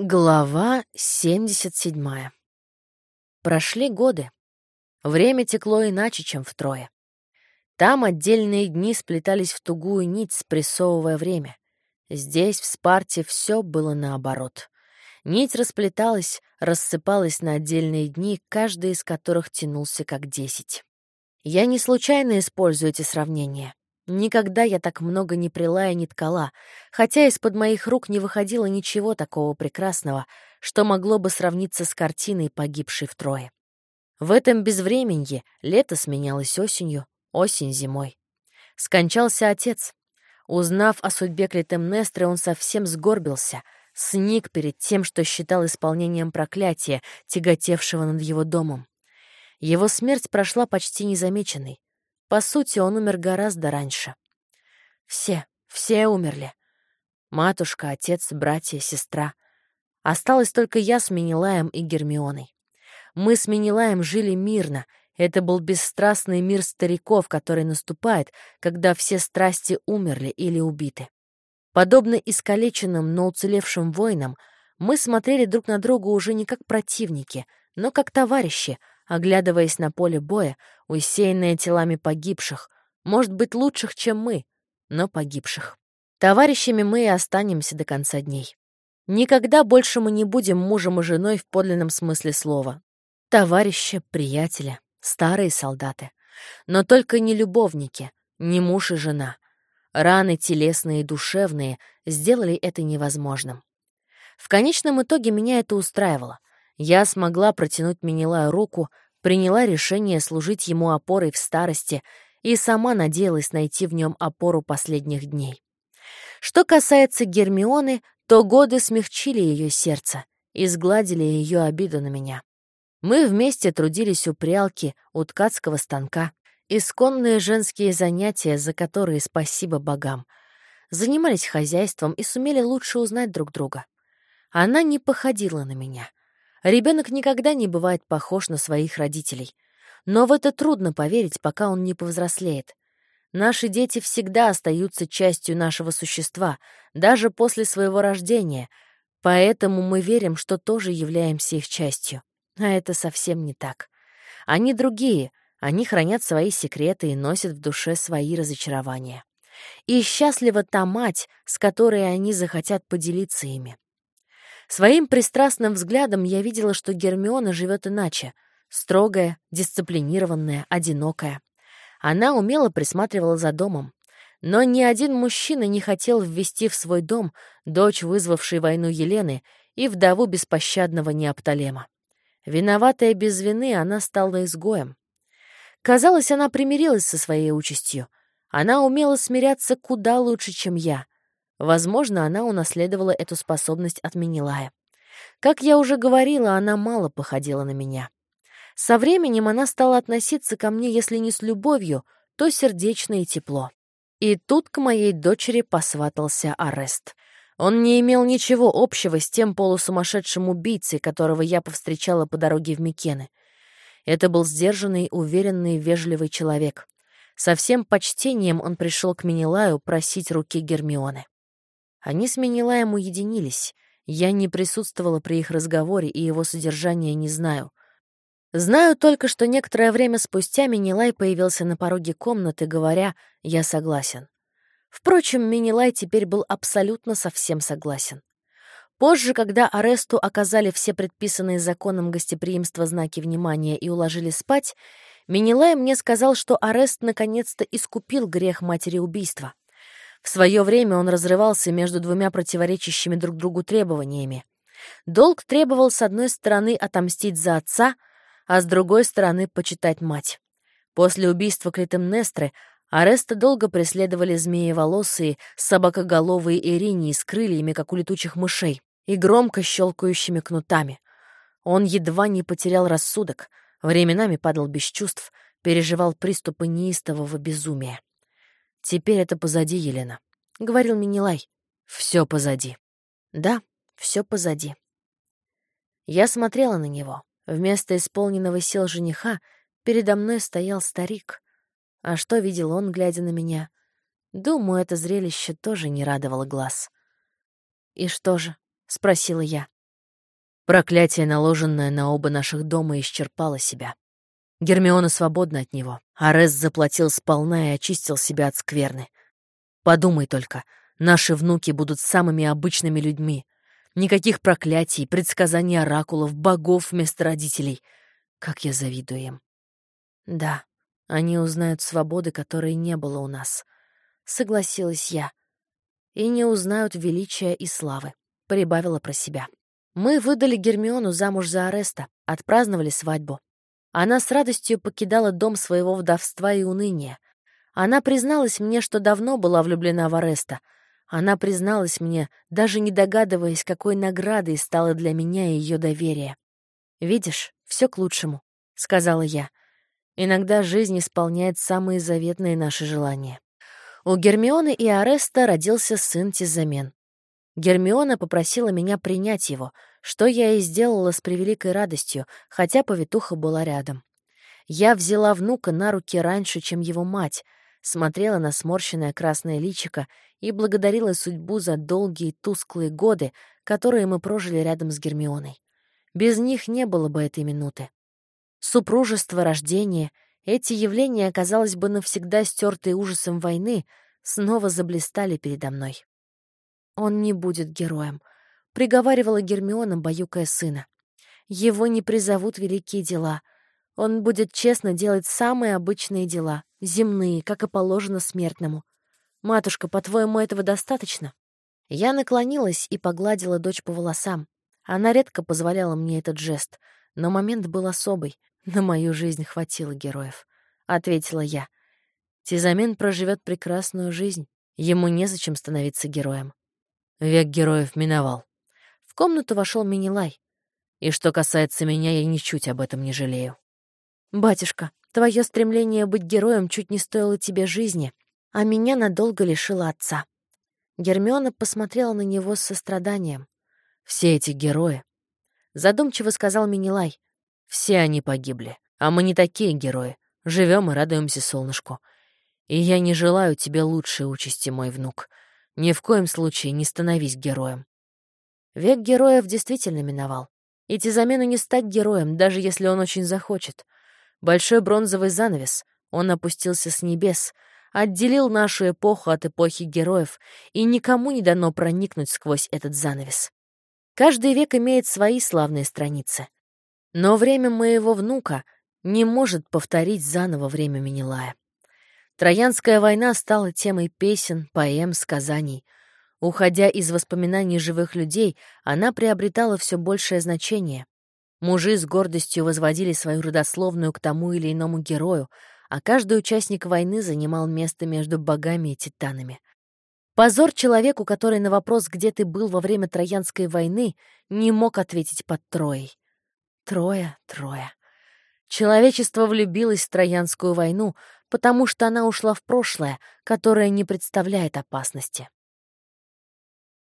Глава 77. Прошли годы. Время текло иначе, чем втрое. Там отдельные дни сплетались в тугую нить, спрессовывая время. Здесь, в Спарте, все было наоборот. Нить расплеталась, рассыпалась на отдельные дни, каждый из которых тянулся как десять. Я не случайно использую эти сравнения. Никогда я так много не прила и не ткала, хотя из-под моих рук не выходило ничего такого прекрасного, что могло бы сравниться с картиной, погибшей втрое. В этом безвременье лето сменялось осенью, осень — зимой. Скончался отец. Узнав о судьбе Клитемнестры, он совсем сгорбился, сник перед тем, что считал исполнением проклятия, тяготевшего над его домом. Его смерть прошла почти незамеченной. По сути, он умер гораздо раньше. Все, все умерли. Матушка, отец, братья, сестра. Осталось только я с Менелаем и Гермионой. Мы с Менелаем жили мирно. Это был бесстрастный мир стариков, который наступает, когда все страсти умерли или убиты. Подобно искалеченным, но уцелевшим воинам, мы смотрели друг на друга уже не как противники, но как товарищи, оглядываясь на поле боя, усеянное телами погибших, может быть, лучших, чем мы, но погибших. Товарищами мы и останемся до конца дней. Никогда больше мы не будем мужем и женой в подлинном смысле слова. Товарищи, приятели, старые солдаты. Но только не любовники, не муж и жена. Раны телесные и душевные сделали это невозможным. В конечном итоге меня это устраивало. Я смогла протянуть Менелаю руку, приняла решение служить ему опорой в старости и сама надеялась найти в нем опору последних дней. Что касается Гермионы, то годы смягчили ее сердце и сгладили ее обиду на меня. Мы вместе трудились у прялки, у ткацкого станка, исконные женские занятия, за которые спасибо богам. Занимались хозяйством и сумели лучше узнать друг друга. Она не походила на меня. Ребенок никогда не бывает похож на своих родителей. Но в это трудно поверить, пока он не повзрослеет. Наши дети всегда остаются частью нашего существа, даже после своего рождения, поэтому мы верим, что тоже являемся их частью. А это совсем не так. Они другие, они хранят свои секреты и носят в душе свои разочарования. И счастлива та мать, с которой они захотят поделиться ими. Своим пристрастным взглядом я видела, что Гермиона живет иначе. Строгая, дисциплинированная, одинокая. Она умело присматривала за домом. Но ни один мужчина не хотел ввести в свой дом дочь, вызвавшей войну Елены, и вдову беспощадного Неопталема. Виноватая без вины, она стала изгоем. Казалось, она примирилась со своей участью. Она умела смиряться куда лучше, чем я — Возможно, она унаследовала эту способность от Менелая. Как я уже говорила, она мало походила на меня. Со временем она стала относиться ко мне, если не с любовью, то сердечно и тепло. И тут к моей дочери посватался Арест. Он не имел ничего общего с тем полусумасшедшим убийцей, которого я повстречала по дороге в Микены. Это был сдержанный, уверенный, вежливый человек. Со всем почтением он пришел к Менелаю просить руки Гермионы. Они с Менелаем уединились. Я не присутствовала при их разговоре и его содержания не знаю. Знаю только, что некоторое время спустя Менелай появился на пороге комнаты, говоря «я согласен». Впрочем, Менелай теперь был абсолютно совсем согласен. Позже, когда Аресту оказали все предписанные законом гостеприимства знаки внимания и уложили спать, Менелай мне сказал, что Арест наконец-то искупил грех матери убийства. В свое время он разрывался между двумя противоречащими друг другу требованиями. Долг требовал, с одной стороны, отомстить за отца, а с другой стороны, почитать мать. После убийства Клитемнестры Ареста долго преследовали змееволосые, собакоголовые Иринии с крыльями, как у летучих мышей, и громко щелкающими кнутами. Он едва не потерял рассудок, временами падал без чувств, переживал приступы неистового безумия. «Теперь это позади, Елена», — говорил Минилай. «Все позади». «Да, все позади». Я смотрела на него. Вместо исполненного сил жениха передо мной стоял старик. А что видел он, глядя на меня? Думаю, это зрелище тоже не радовало глаз. «И что же?» — спросила я. Проклятие, наложенное на оба наших дома, исчерпало себя. Гермиона свободна от него. Арес заплатил сполна и очистил себя от скверны. Подумай только, наши внуки будут самыми обычными людьми. Никаких проклятий, предсказаний оракулов, богов вместо родителей. Как я завидую им. Да, они узнают свободы, которой не было у нас. Согласилась я. И не узнают величия и славы. Прибавила про себя. Мы выдали Гермиону замуж за Ареста, отпраздновали свадьбу. Она с радостью покидала дом своего вдовства и уныния. Она призналась мне, что давно была влюблена в Ареста. Она призналась мне, даже не догадываясь, какой наградой стало для меня ее доверие. «Видишь, все к лучшему», — сказала я. «Иногда жизнь исполняет самые заветные наши желания». У Гермионы и Ареста родился сын Тизамен. Гермиона попросила меня принять его, что я и сделала с превеликой радостью, хотя повитуха была рядом. Я взяла внука на руки раньше, чем его мать, смотрела на сморщенное красное личико и благодарила судьбу за долгие тусклые годы, которые мы прожили рядом с Гермионой. Без них не было бы этой минуты. Супружество, рождение — эти явления, казалось бы, навсегда стертые ужасом войны, снова заблистали передо мной. Он не будет героем, приговаривала Гермиона, баюкая сына. Его не призовут великие дела. Он будет честно делать самые обычные дела, земные, как и положено смертному. Матушка, по-твоему, этого достаточно? Я наклонилась и погладила дочь по волосам. Она редко позволяла мне этот жест, но момент был особый. На мою жизнь хватило героев, — ответила я. Тизамен проживет прекрасную жизнь. Ему незачем становиться героем. Век героев миновал комнату вошел Минилай. И что касается меня, я ничуть об этом не жалею. «Батюшка, твое стремление быть героем чуть не стоило тебе жизни, а меня надолго лишило отца». Гермиона посмотрела на него с состраданием. «Все эти герои», — задумчиво сказал Минилай, — «все они погибли, а мы не такие герои, живем и радуемся солнышку. И я не желаю тебе лучшей участи, мой внук. Ни в коем случае не становись героем. Век героев действительно миновал. И Тизамену не стать героем, даже если он очень захочет. Большой бронзовый занавес, он опустился с небес, отделил нашу эпоху от эпохи героев, и никому не дано проникнуть сквозь этот занавес. Каждый век имеет свои славные страницы. Но время моего внука не может повторить заново время Менелая. Троянская война стала темой песен, поэм, сказаний — Уходя из воспоминаний живых людей, она приобретала все большее значение. Мужи с гордостью возводили свою родословную к тому или иному герою, а каждый участник войны занимал место между богами и титанами. Позор человеку, который на вопрос, где ты был во время Троянской войны, не мог ответить под Троей. Троя, Троя. Человечество влюбилось в Троянскую войну, потому что она ушла в прошлое, которое не представляет опасности.